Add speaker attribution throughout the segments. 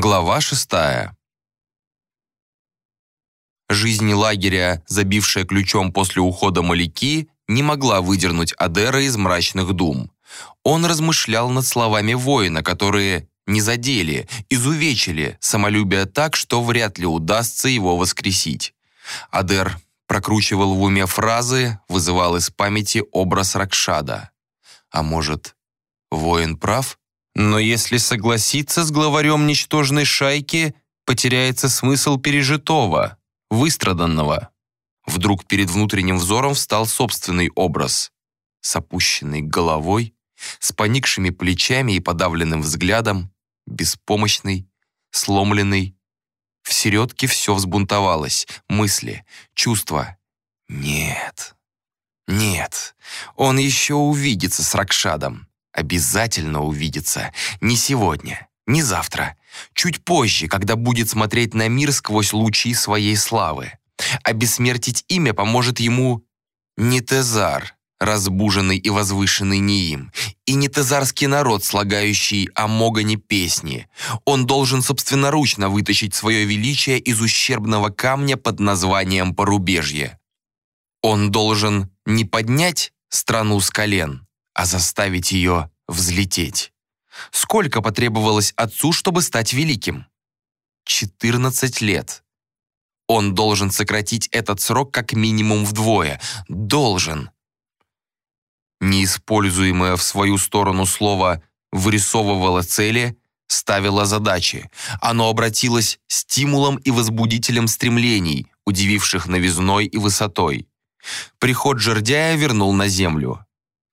Speaker 1: Глава шестая. Жизнь лагеря, забившая ключом после ухода Маляки, не могла выдернуть Адера из мрачных дум. Он размышлял над словами воина, которые не задели, изувечили самолюбие так, что вряд ли удастся его воскресить. Адер прокручивал в уме фразы, вызывал из памяти образ Ракшада. А может, воин прав? Но если согласиться с главарем ничтожной шайки, потеряется смысл пережитого, выстраданного. Вдруг перед внутренним взором встал собственный образ. С опущенной головой, с поникшими плечами и подавленным взглядом, беспомощный, сломленный. В середке все взбунтовалось, мысли, чувства. Нет, нет, он еще увидится с Ракшадом. Обязательно увидится. Не сегодня, не завтра. Чуть позже, когда будет смотреть на мир сквозь лучи своей славы. Обессмертить имя поможет ему не Тезар, разбуженный и возвышенный не им, и не тезарский народ, слагающий о Могане песни. Он должен собственноручно вытащить свое величие из ущербного камня под названием Порубежье. Он должен не поднять страну с колен, а заставить ее взлететь. Сколько потребовалось отцу, чтобы стать великим? 14 лет. Он должен сократить этот срок как минимум вдвое. Должен. Неиспользуемое в свою сторону слово «вырисовывало цели», ставило задачи. Оно обратилось стимулом и возбудителем стремлений, удививших новизной и высотой. Приход жердяя вернул на землю.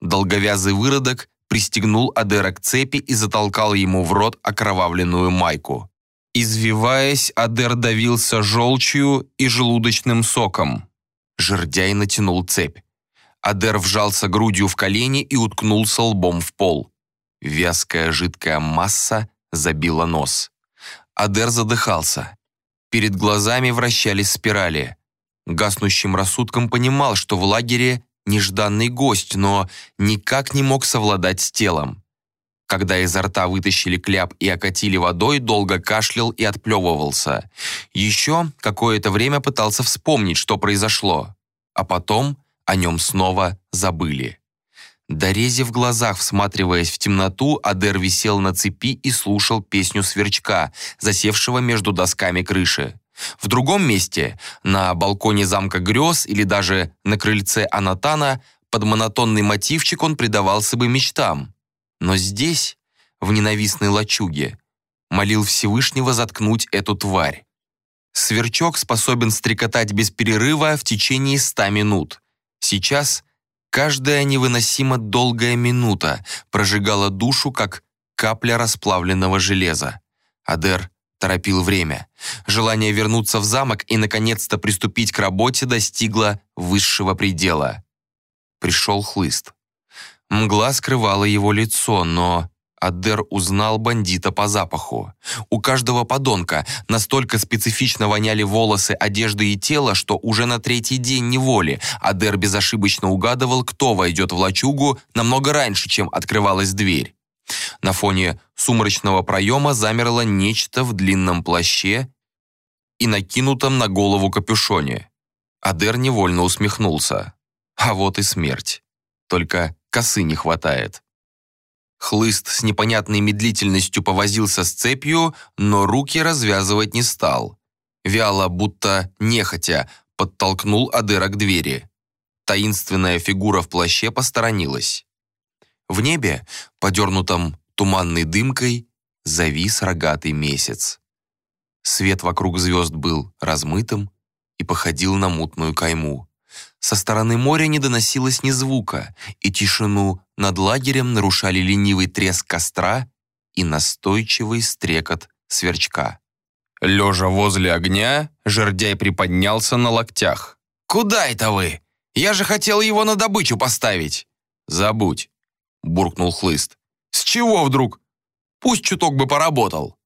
Speaker 1: Долговязый выродок пристегнул Адера к цепи и затолкал ему в рот окровавленную майку. Извиваясь, Адер давился желчью и желудочным соком. Жердяй натянул цепь. Адер вжался грудью в колени и уткнулся лбом в пол. Вязкая жидкая масса забила нос. Адер задыхался. Перед глазами вращались спирали. Гаснущим рассудком понимал, что в лагере нежданный гость, но никак не мог совладать с телом. Когда изо рта вытащили кляп и окатили водой, долго кашлял и отплевывался. Еще какое-то время пытался вспомнить, что произошло. А потом о нем снова забыли. Дорези в глазах, всматриваясь в темноту, Адер висел на цепи и слушал песню сверчка, засевшего между досками крыши. В другом месте, на балконе замка грез или даже на крыльце Анатана, под монотонный мотивчик он предавался бы мечтам. Но здесь, в ненавистной лачуге, молил Всевышнего заткнуть эту тварь. Сверчок способен стрекотать без перерыва в течение ста минут. Сейчас каждая невыносимо долгая минута прожигала душу, как капля расплавленного железа. Адер торопил время. Желание вернуться в замок и, наконец-то, приступить к работе достигло высшего предела. Пришел хлыст. Мгла скрывала его лицо, но Адер узнал бандита по запаху. У каждого подонка настолько специфично воняли волосы, одежда и тело, что уже на третий день неволи Адер безошибочно угадывал, кто войдет в лачугу намного раньше, чем открывалась дверь. На фоне сумрачного проема замерло нечто в длинном плаще и накинутом на голову капюшоне. Адер невольно усмехнулся. А вот и смерть. Только косы не хватает. Хлыст с непонятной медлительностью повозился с цепью, но руки развязывать не стал. Вяло, будто нехотя, подтолкнул Адера к двери. Таинственная фигура в плаще посторонилась. В небе, подернутом туманной дымкой, завис рогатый месяц. Свет вокруг звезд был размытым и походил на мутную кайму. Со стороны моря не доносилось ни звука, и тишину над лагерем нарушали ленивый треск костра и настойчивый стрекот сверчка. Лежа возле огня, жердяй приподнялся на локтях. «Куда это вы? Я же хотел его на добычу поставить!» «Забудь», — буркнул хлыст. «С чего вдруг? Пусть чуток бы поработал».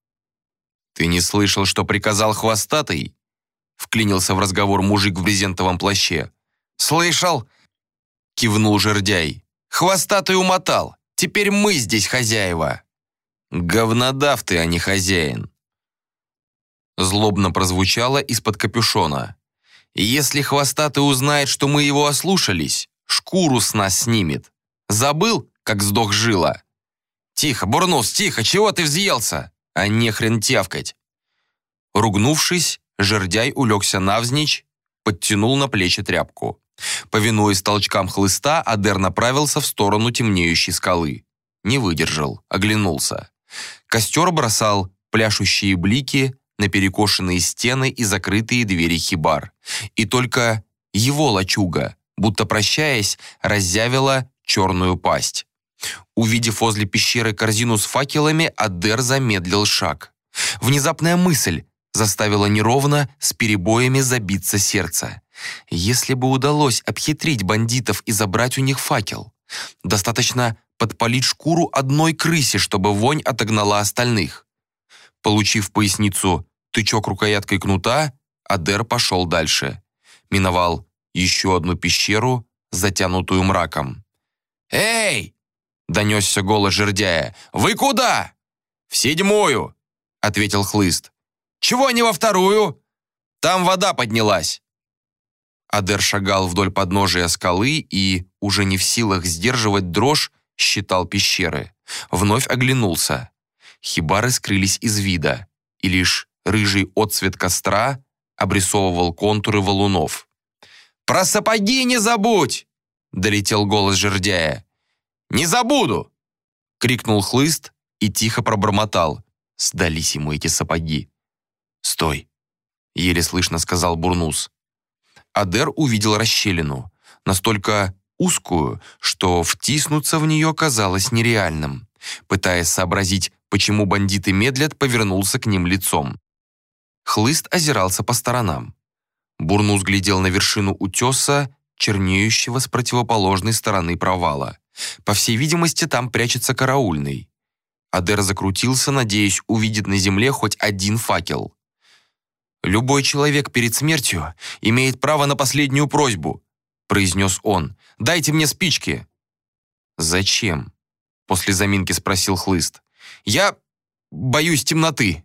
Speaker 1: «Ты не слышал, что приказал хвостатый?» Вклинился в разговор мужик в брезентовом плаще. «Слышал?» — кивнул жердяй. «Хвостатый умотал. Теперь мы здесь хозяева». «Говнодав ты, а не хозяин». злобно прозвучало из-под капюшона. «Если хвостатый узнает, что мы его ослушались, шкуру с нас снимет. Забыл, как сдох жила?» «Тихо, Бурнус, тихо, чего ты взъелся?» «А не хрен тявкать!» Ругнувшись, жердяй улегся навзничь, подтянул на плечи тряпку. Повинуясь толчкам хлыста, Адер направился в сторону темнеющей скалы. Не выдержал, оглянулся. Костер бросал пляшущие блики на перекошенные стены и закрытые двери хибар. И только его лачуга, будто прощаясь, разъявила черную пасть. Увидев возле пещеры корзину с факелами, Адер замедлил шаг. Внезапная мысль заставила неровно с перебоями забиться сердце. Если бы удалось обхитрить бандитов и забрать у них факел, достаточно подпалить шкуру одной крысе, чтобы вонь отогнала остальных. Получив поясницу тычок рукояткой кнута, Адер пошел дальше. Миновал еще одну пещеру, затянутую мраком. «Эй!» — донесся голос жердяя. «Вы куда?» «В седьмую!» — ответил хлыст. «Чего не во вторую?» «Там вода поднялась!» Адер шагал вдоль подножия скалы и, уже не в силах сдерживать дрожь, считал пещеры. Вновь оглянулся. Хибары скрылись из вида, и лишь рыжий отцвет костра обрисовывал контуры валунов. «Про сапоги не забудь!» — долетел голос жердяя. «Не забуду!» — крикнул хлыст и тихо пробормотал. Сдались ему эти сапоги. «Стой!» — еле слышно сказал Бурнус. Адер увидел расщелину, настолько узкую, что втиснуться в нее казалось нереальным. Пытаясь сообразить, почему бандиты медлят, повернулся к ним лицом. Хлыст озирался по сторонам. Бурнус глядел на вершину утеса, чернеющего с противоположной стороны провала. По всей видимости, там прячется караульный. Адер закрутился, надеясь увидеть на земле хоть один факел. «Любой человек перед смертью имеет право на последнюю просьбу», произнес он. «Дайте мне спички». «Зачем?» после заминки спросил Хлыст. «Я боюсь темноты»,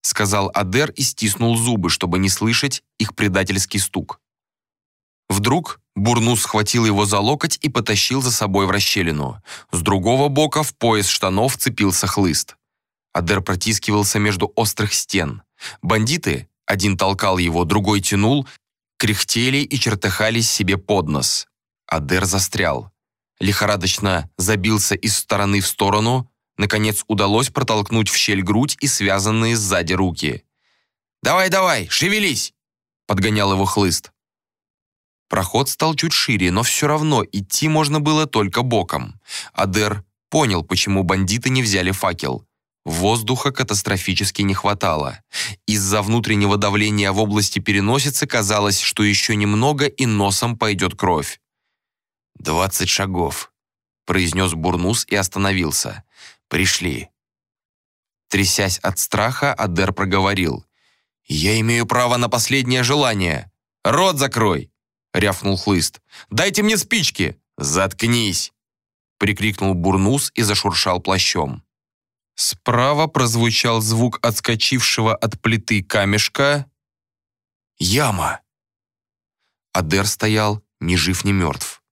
Speaker 1: сказал Адер и стиснул зубы, чтобы не слышать их предательский стук. Вдруг Бурнус схватил его за локоть и потащил за собой в расщелину. С другого бока в пояс штанов цепился хлыст. Адер протискивался между острых стен. Бандиты, один толкал его, другой тянул, кряхтели и чертыхались себе под нос. Адер застрял. Лихорадочно забился из стороны в сторону, наконец удалось протолкнуть в щель грудь и связанные сзади руки. «Давай, давай, шевелись!» — подгонял его хлыст. Проход стал чуть шире, но все равно идти можно было только боком. Адер понял, почему бандиты не взяли факел. Воздуха катастрофически не хватало. Из-за внутреннего давления в области переносицы казалось, что еще немного и носом пойдет кровь. «Двадцать шагов», — произнес Бурнус и остановился. «Пришли». Трясясь от страха, Адер проговорил. «Я имею право на последнее желание. Рот закрой!» — рявкнул Хлыст. «Дайте мне спички!» «Заткнись!» — прикрикнул Бурнус и зашуршал плащом. Справа прозвучал звук отскочившего от плиты камешка. «Яма!» Адер стоял ни жив, ни мертв.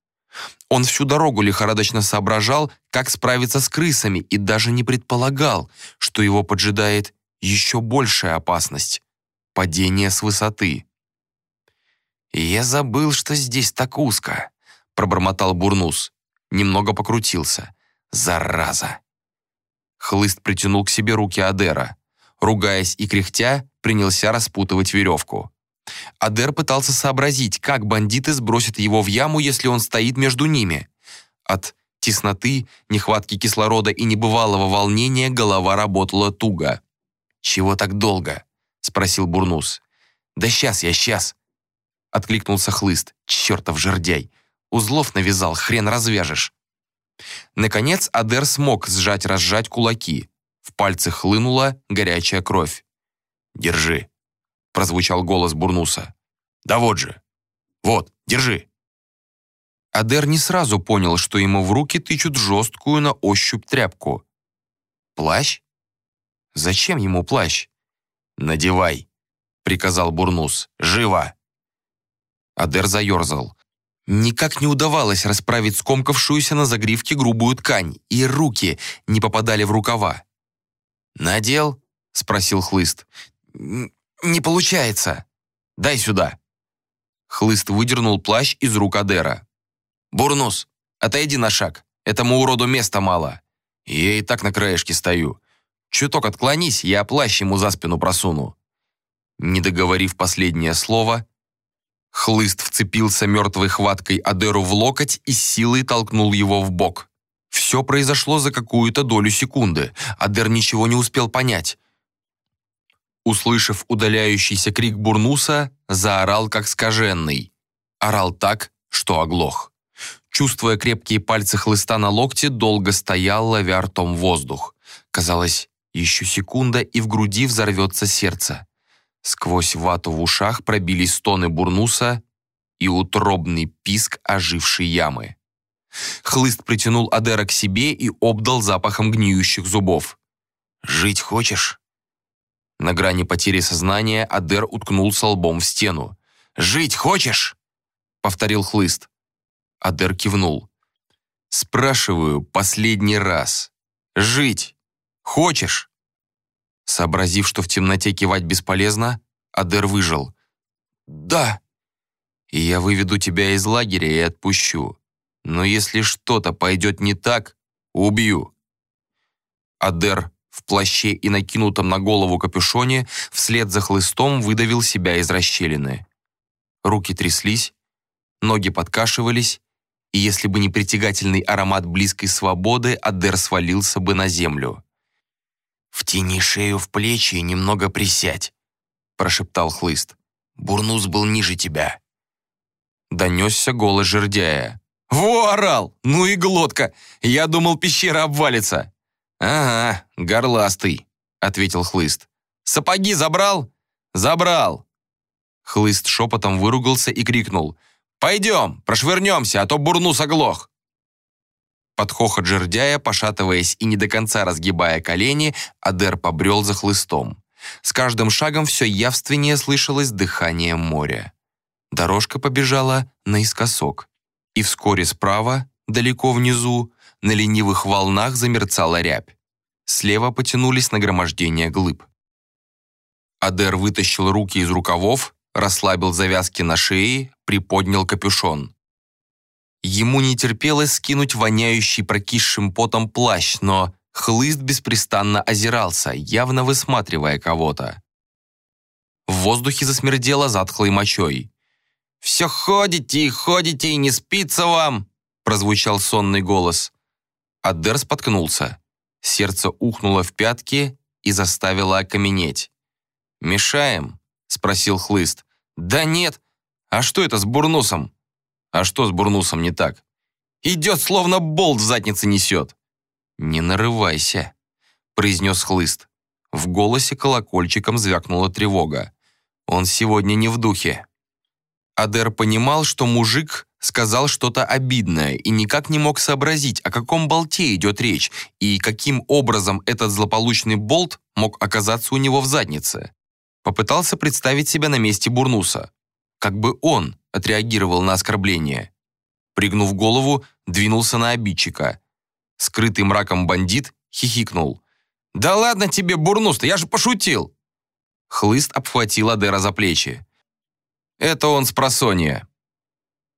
Speaker 1: Он всю дорогу лихорадочно соображал, как справиться с крысами и даже не предполагал, что его поджидает еще большая опасность — падение с высоты. «Я забыл, что здесь так узко», — пробормотал Бурнус. Немного покрутился. «Зараза!» Хлыст притянул к себе руки Адера. Ругаясь и кряхтя, принялся распутывать веревку. Адер пытался сообразить, как бандиты сбросят его в яму, если он стоит между ними. От тесноты, нехватки кислорода и небывалого волнения голова работала туго. «Чего так долго?» — спросил Бурнус. «Да сейчас я, сейчас!» — откликнулся хлыст. «Чертов жердяй! Узлов навязал, хрен развяжешь!» Наконец Адер смог сжать-разжать кулаки. В пальцы хлынула горячая кровь. «Держи», — прозвучал голос Бурнуса. «Да вот же! Вот, держи!» Адер не сразу понял, что ему в руки тычут жесткую на ощупь тряпку. «Плащ? Зачем ему плащ?» «Надевай», приказал Бурнус. «Живо!» Адер заерзал. Никак не удавалось расправить скомкавшуюся на загривке грубую ткань, и руки не попадали в рукава. «Надел?» — спросил Хлыст. «Не получается. Дай сюда». Хлыст выдернул плащ из рук Адера. «Бурнус, отойди на шаг. Этому уроду места мало. Я и так на краешке стою. Чуток отклонись, я плащ ему за спину просуну». Не договорив последнее слово, Хлыст вцепился мертвой хваткой Адеру в локоть и силой толкнул его в бок. Все произошло за какую-то долю секунды. Адер ничего не успел понять. Услышав удаляющийся крик Бурнуса, заорал как скаженный. Орал так, что оглох. Чувствуя крепкие пальцы хлыста на локте, долго стоял, ловя ртом воздух. Казалось, еще секунда, и в груди взорвется сердце. Сквозь вату в ушах пробились стоны бурнуса и утробный писк ожившей ямы. Хлыст притянул Адера к себе и обдал запахом гниющих зубов. «Жить хочешь?» На грани потери сознания Адер уткнулся лбом в стену. «Жить хочешь?» — повторил Хлыст. Адер кивнул. «Спрашиваю последний раз. Жить хочешь?» Сообразив, что в темноте кивать бесполезно, Адер выжил. «Да». «И я выведу тебя из лагеря и отпущу. Но если что-то пойдет не так, убью». Адер в плаще и накинутом на голову капюшоне вслед за хлыстом выдавил себя из расщелины. Руки тряслись, ноги подкашивались, и если бы не притягательный аромат близкой свободы, Адер свалился бы на землю. «Втяни шею в плечи и немного присядь», — прошептал Хлыст. «Бурнус был ниже тебя». Донесся голос жердяя. «Во, орал! Ну и глотка! Я думал, пещера обвалится!» «Ага, горластый», — ответил Хлыст. «Сапоги забрал?» «Забрал!» Хлыст шепотом выругался и крикнул. «Пойдем, прошвырнемся, а то бурнус оглох!» Под хохот жердяя, пошатываясь и не до конца разгибая колени, Адер побрел за хлыстом. С каждым шагом все явственнее слышалось дыхание моря. Дорожка побежала наискосок. И вскоре справа, далеко внизу, на ленивых волнах замерцала рябь. Слева потянулись нагромождения глыб. Адер вытащил руки из рукавов, расслабил завязки на шее, приподнял капюшон. Ему не терпелось скинуть воняющий прокисшим потом плащ, но хлыст беспрестанно озирался, явно высматривая кого-то. В воздухе засмердело затхлой мочой. «Все ходите и ходите, и не спится вам!» прозвучал сонный голос. Адер споткнулся. Сердце ухнуло в пятки и заставило окаменеть. «Мешаем?» — спросил Хлыст. «Да нет. А что это с бурнусом?» А что с бурнусом не так? Идет, словно болт в заднице несет. Не нарывайся, произнес хлыст. В голосе колокольчиком звякнула тревога. Он сегодня не в духе. Адер понимал, что мужик сказал что-то обидное и никак не мог сообразить, о каком болте идет речь и каким образом этот злополучный болт мог оказаться у него в заднице. Попытался представить себя на месте Бурнуса. Как бы он отреагировал на оскорбление. Пригнув голову, двинулся на обидчика. Скрытый мраком бандит хихикнул. «Да ладно тебе, бурнус-то, я же пошутил!» Хлыст обхватил Адера за плечи. «Это он с просонья».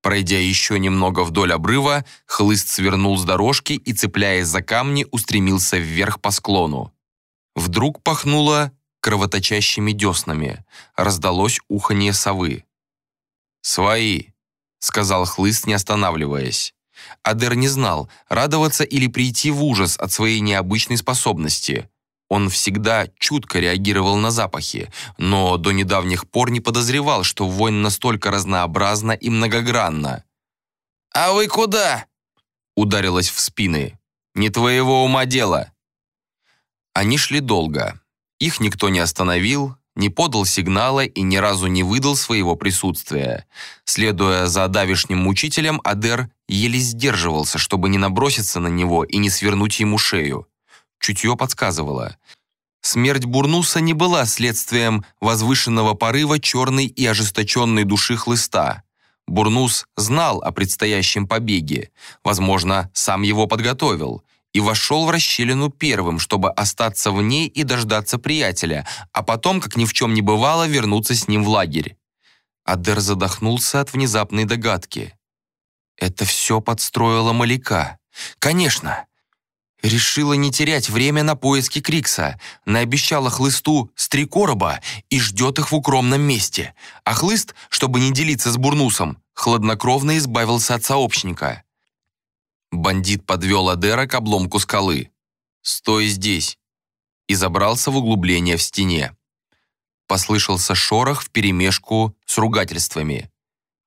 Speaker 1: Пройдя еще немного вдоль обрыва, хлыст свернул с дорожки и, цепляясь за камни, устремился вверх по склону. Вдруг пахнуло кровоточащими деснами. Раздалось уханье совы. «Свои», — сказал Хлыст, не останавливаясь. Адер не знал, радоваться или прийти в ужас от своей необычной способности. Он всегда чутко реагировал на запахи, но до недавних пор не подозревал, что вонь настолько разнообразна и многогранна. «А вы куда?» — ударилась в спины. «Не твоего ума дело». Они шли долго. Их никто не остановил, не подал сигнала и ни разу не выдал своего присутствия. Следуя за давишним мучителем, Адер еле сдерживался, чтобы не наброситься на него и не свернуть ему шею. Чутье подсказывало. Смерть Бурнуса не была следствием возвышенного порыва черной и ожесточенной души хлыста. Бурнус знал о предстоящем побеге, возможно, сам его подготовил, и вошел в расщелину первым, чтобы остаться в ней и дождаться приятеля, а потом, как ни в чем не бывало, вернуться с ним в лагерь. Адер задохнулся от внезапной догадки. Это все подстроила Маляка. Конечно. Решила не терять время на поиски Крикса, наобещала хлысту с три короба и ждет их в укромном месте. А хлыст, чтобы не делиться с Бурнусом, хладнокровно избавился от сообщника. Бандит подвел Адера к обломку скалы. «Стой здесь!» и забрался в углубление в стене. Послышался шорох вперемешку с ругательствами.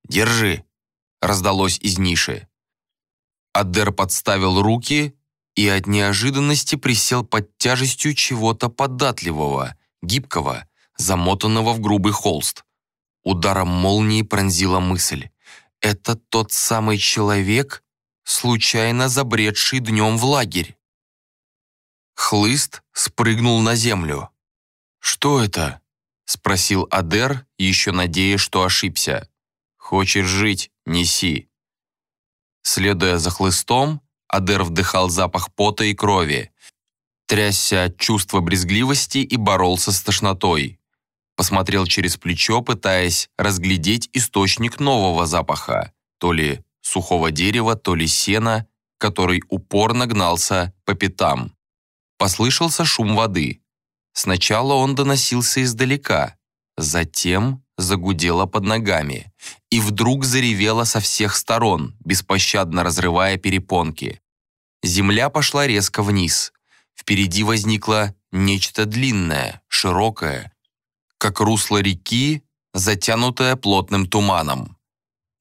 Speaker 1: «Держи!» — раздалось из ниши. Адер подставил руки и от неожиданности присел под тяжестью чего-то податливого, гибкого, замотанного в грубый холст. Ударом молнии пронзила мысль. «Это тот самый человек, случайно забредший днем в лагерь?» Хлыст спрыгнул на землю. «Что это?» — спросил Адер, еще надеясь, что ошибся. «Хочешь жить? Неси». Следуя за хлыстом, Адер вдыхал запах пота и крови, трясся от чувства брезгливости и боролся с тошнотой. Посмотрел через плечо, пытаясь разглядеть источник нового запаха, то ли сухого дерева, то ли сена, который упорно гнался по пятам. Послышался шум воды. Сначала он доносился издалека, затем загудело под ногами и вдруг заревело со всех сторон, беспощадно разрывая перепонки. Земля пошла резко вниз. Впереди возникло нечто длинное, широкое, как русло реки, затянутое плотным туманом.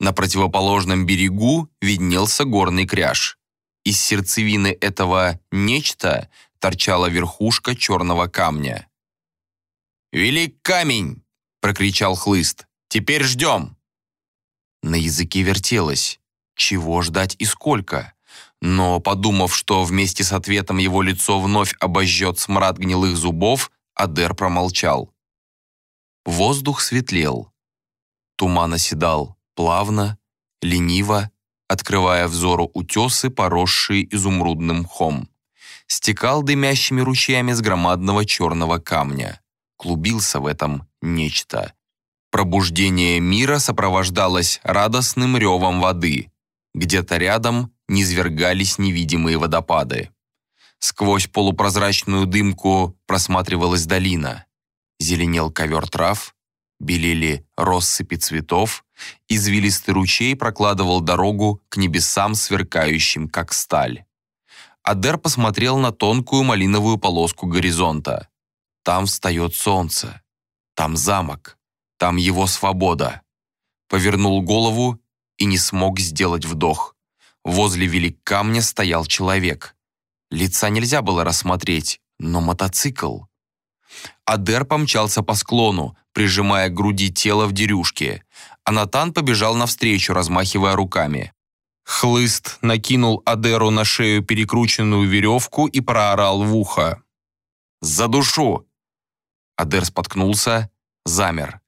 Speaker 1: На противоположном берегу виднелся горный кряж. Из сердцевины этого «нечто» торчала верхушка черного камня. «Велик камень!» — прокричал хлыст. «Теперь ждем!» На языке вертелось. Чего ждать и сколько? Но, подумав, что вместе с ответом его лицо вновь обожжет смрад гнилых зубов, Адер промолчал. Воздух светлел. Туман оседал плавно, лениво, открывая взору утесы, поросшие изумрудным мхом. Стекал дымящими ручьями с громадного черного камня. Клубился в этом нечто. Пробуждение мира сопровождалось радостным ревом воды. Где-то рядом низвергались невидимые водопады. Сквозь полупрозрачную дымку просматривалась долина. Зеленел ковер трав, белели россыпи цветов, извилистый ручей прокладывал дорогу к небесам, сверкающим, как сталь. Адер посмотрел на тонкую малиновую полоску горизонта. Там встает солнце. Там замок. Там его свобода. Повернул голову и не смог сделать вдох. Возле велик камня стоял человек. Лица нельзя было рассмотреть, но мотоцикл. Адер помчался по склону, прижимая к груди тело в дерюшке, а Натан побежал навстречу, размахивая руками. Хлыст накинул Адеру на шею перекрученную веревку и проорал в ухо. «За душу!» Адер споткнулся, замер.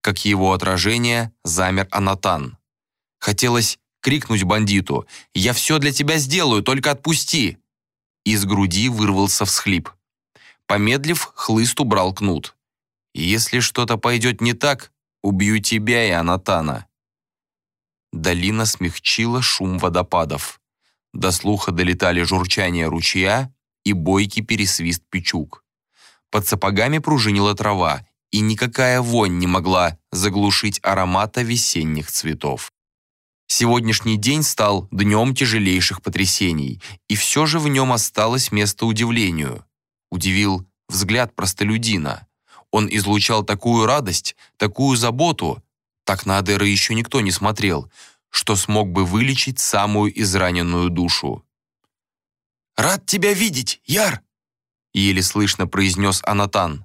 Speaker 1: Как его отражение, замер Анатан. Хотелось крикнуть бандиту «Я все для тебя сделаю, только отпусти!» Из груди вырвался всхлип. Помедлив, хлыст убрал кнут. «Если что-то пойдет не так, убью тебя и Анатана». Долина смягчила шум водопадов. До слуха долетали журчание ручья и бойкий пересвист печук. Под сапогами пружинила трава, и никакая вонь не могла заглушить аромата весенних цветов. Сегодняшний день стал днем тяжелейших потрясений, и все же в нем осталось место удивлению удивил взгляд простолюдина. Он излучал такую радость, такую заботу, так на Адера еще никто не смотрел, что смог бы вылечить самую израненную душу. «Рад тебя видеть, Яр!» еле слышно произнес Анатан.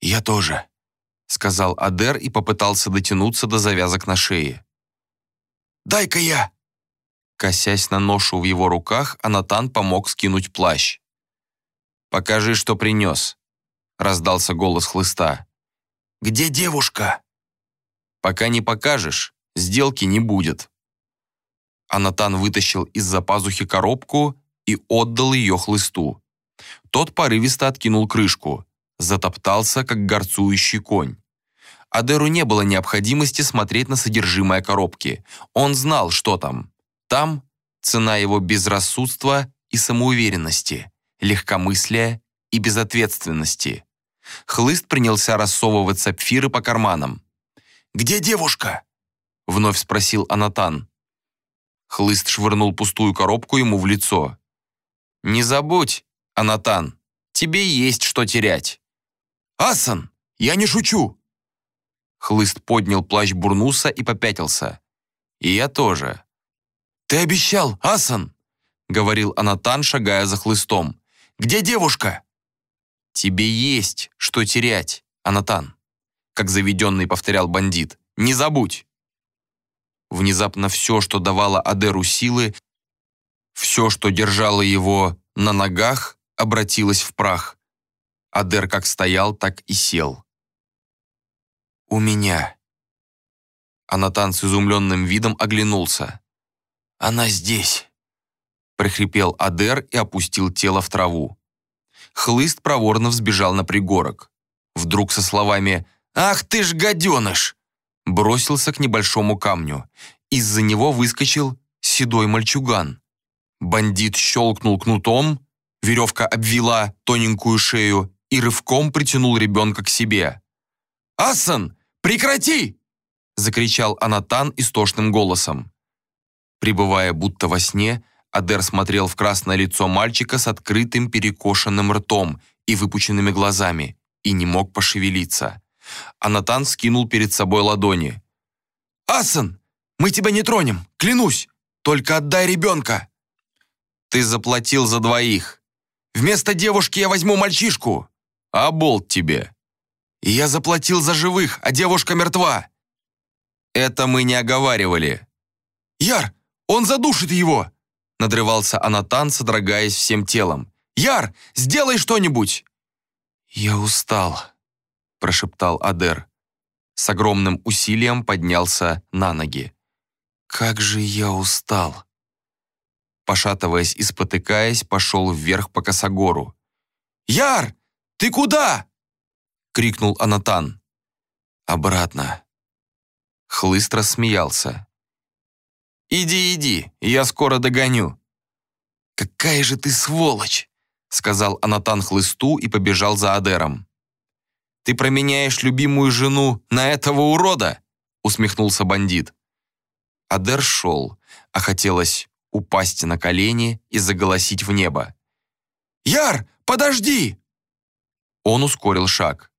Speaker 1: «Я тоже», — сказал Адер и попытался дотянуться до завязок на шее. «Дай-ка я!» Косясь на ношу в его руках, Анатан помог скинуть плащ. «Покажи, что принес», — раздался голос хлыста.
Speaker 2: «Где девушка?»
Speaker 1: «Пока не покажешь, сделки не будет». Анатан вытащил из-за пазухи коробку и отдал ее хлысту. Тот порывисто откинул крышку, затоптался, как горцующий конь. Адеру не было необходимости смотреть на содержимое коробки. Он знал, что там. Там цена его безрассудства и самоуверенности, легкомыслия и безответственности. Хлыст принялся рассовывать сапфиры по карманам.
Speaker 2: «Где девушка?»
Speaker 1: — вновь спросил Анатан. Хлыст швырнул пустую коробку ему в лицо. «Не забудь, Анатан, тебе есть что терять».
Speaker 2: «Асан, я не шучу!»
Speaker 1: Хлыст поднял плащ Бурнуса и попятился. «И я тоже».
Speaker 2: «Ты обещал, Асан!»
Speaker 1: — говорил Анатан, шагая за хлыстом.
Speaker 2: «Где девушка?»
Speaker 1: «Тебе есть что терять, Анатан», — как заведенный повторял бандит. «Не забудь!» Внезапно все, что давало Адеру силы, все, что держало его на ногах, обратилось в прах. Адер как стоял, так и сел у меня». Анатан с изумленным видом оглянулся.
Speaker 2: «Она здесь», —
Speaker 1: прохрипел Адер и опустил тело в траву. Хлыст проворно взбежал на пригорок. Вдруг со словами «Ах ты ж гаденыш!» бросился к небольшому камню. Из-за него выскочил седой мальчуган. Бандит щелкнул кнутом, веревка обвела тоненькую шею и рывком притянул ребенка к себе.
Speaker 2: «Асан, Прекрати!» — закричал Анатан истошным голосом.
Speaker 1: Прибывая будто во сне, Адер смотрел в красное лицо мальчика с открытым перекошенным ртом и выпученными глазами и не мог пошевелиться. Анатан скинул перед собой ладони.
Speaker 2: «Асан, мы тебя не тронем, клянусь! Только отдай ребенка!»
Speaker 1: «Ты заплатил за двоих.
Speaker 2: Вместо девушки я возьму мальчишку!»
Speaker 1: «А болт тебе!»
Speaker 2: Я заплатил за живых, а девушка мертва.
Speaker 1: Это мы не оговаривали.
Speaker 2: Яр, он задушит его,
Speaker 1: надрывался Анатан, содрогаясь всем телом.
Speaker 2: Яр, сделай что-нибудь.
Speaker 1: Я устал, прошептал Адер. С огромным усилием поднялся на ноги. Как же я устал. Пошатываясь и спотыкаясь, пошел вверх по косогору.
Speaker 2: «Яр, ты куда?»
Speaker 1: — крикнул Анатан. «Обратно». Хлыст рассмеялся. «Иди, иди, я скоро догоню».
Speaker 2: «Какая же ты сволочь!» — сказал
Speaker 1: Анатан хлысту и побежал за Адером. «Ты променяешь любимую жену на этого урода?» — усмехнулся бандит. Адер шел, а хотелось упасть на колени и заголосить в небо.
Speaker 2: «Яр, подожди!»
Speaker 1: Он ускорил шаг.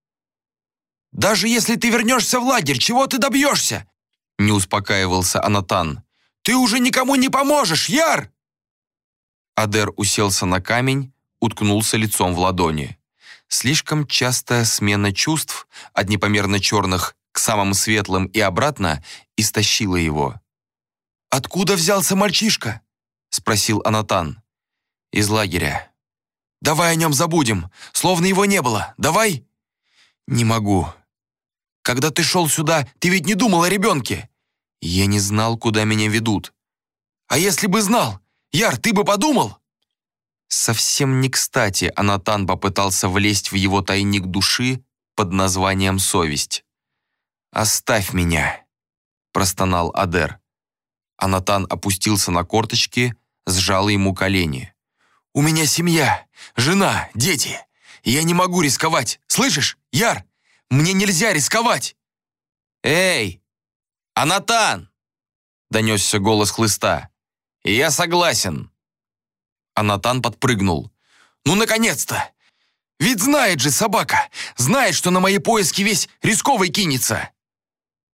Speaker 2: Даже если ты вернешься в лагерь, чего ты добьешься?»
Speaker 1: Не успокаивался Анатан.
Speaker 2: «Ты уже никому не поможешь, Яр!»
Speaker 1: Адер уселся на камень, уткнулся лицом в ладони. Слишком частая смена чувств, от непомерно черных к самым светлым и обратно, истощила его.
Speaker 2: «Откуда взялся мальчишка?» — спросил Анатан.
Speaker 1: «Из лагеря».
Speaker 2: «Давай о нем забудем, словно его не было. Давай?»
Speaker 1: «Не могу.
Speaker 2: Когда ты шел сюда, ты ведь не думал о ребенке?»
Speaker 1: «Я не знал, куда меня ведут».
Speaker 2: «А если бы знал? Яр, ты бы подумал?»
Speaker 1: Совсем не кстати Анатан попытался влезть в его тайник души под названием «Совесть». «Оставь меня», — простонал Адер. Анатан опустился на корточки, сжал ему колени.
Speaker 2: «У меня семья, жена, дети. Я не могу рисковать, слышишь, Яр? Мне нельзя рисковать!»
Speaker 1: «Эй, Анатан!» — донесся голос хлыста. «Я согласен!» Анатан подпрыгнул.
Speaker 2: «Ну, наконец-то! Ведь знает же собака! Знает, что на мои поиски весь рисковый кинется!»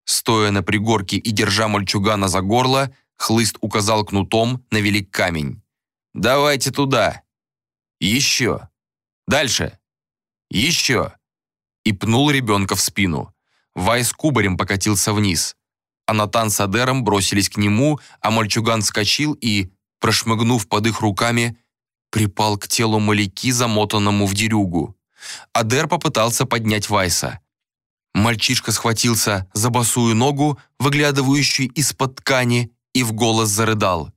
Speaker 1: Стоя на пригорке и держа мальчугана за горло, хлыст указал кнутом на велик камень. «Давайте туда! Еще! Дальше! Еще!» и пнул ребенка в спину. Вай с кубарем покатился вниз. Анатан с Адером бросились к нему, а мальчуган вскочил и, прошмыгнув под их руками, припал к телу маляки, замотанному в дерюгу. Адер попытался поднять Вайса. Мальчишка схватился за босую ногу, выглядывающую из-под ткани, и в голос зарыдал.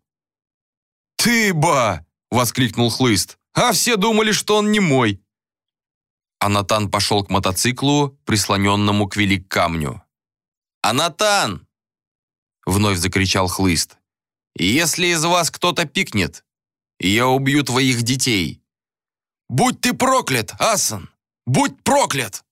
Speaker 2: «Ты ба!» — воскликнул Хлыст. «А все думали, что он не мой!»
Speaker 1: Анатан пошел к мотоциклу, прислоненному к велик камню. «Анатан!» — вновь закричал Хлыст. «Если из вас кто-то пикнет, я убью твоих детей!»
Speaker 2: «Будь ты проклят, Асан! Будь проклят!»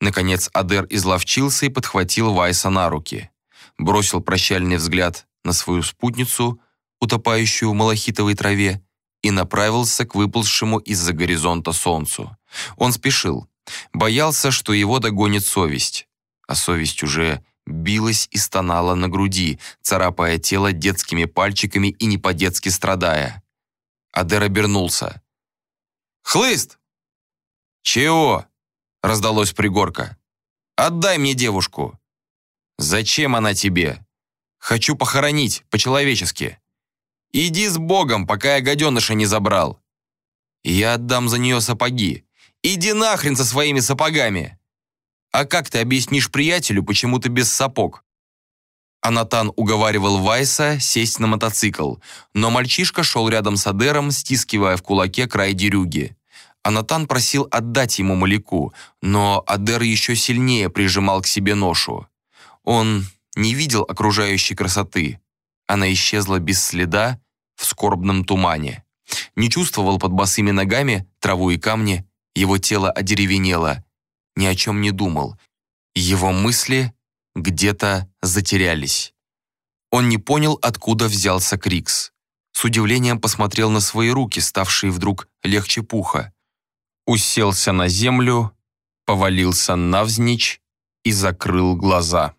Speaker 1: Наконец Адер изловчился и подхватил Вайса на руки. Бросил прощальный взгляд на свою спутницу, утопающую в малахитовой траве, и направился к выползшему из-за горизонта солнцу. Он спешил, боялся, что его догонит совесть. А совесть уже билась и стонала на груди, царапая тело детскими пальчиками и не по-детски страдая. Адер обернулся.
Speaker 2: «Хлыст!»
Speaker 1: «Чего?» — раздалось пригорка. «Отдай мне девушку». «Зачем она тебе?» «Хочу похоронить, по-человечески». «Иди с Богом, пока я гаденыша не забрал». «Я отдам за нее сапоги». «Иди нахрен со своими сапогами!» «А как ты объяснишь приятелю, почему ты без сапог?» Анатан уговаривал Вайса сесть на мотоцикл, но мальчишка шел рядом с Адером, стискивая в кулаке край дерюги. Анатан просил отдать ему маляку, но Адер еще сильнее прижимал к себе ношу. Он не видел окружающей красоты. Она исчезла без следа в скорбном тумане. Не чувствовал под босыми ногами траву и камни, его тело одеревенело. Ни о чем не думал. Его мысли где-то затерялись. Он не понял, откуда взялся Крикс. С удивлением посмотрел на свои руки, ставшие вдруг легче пуха. Уселся на землю, повалился навзничь и закрыл глаза.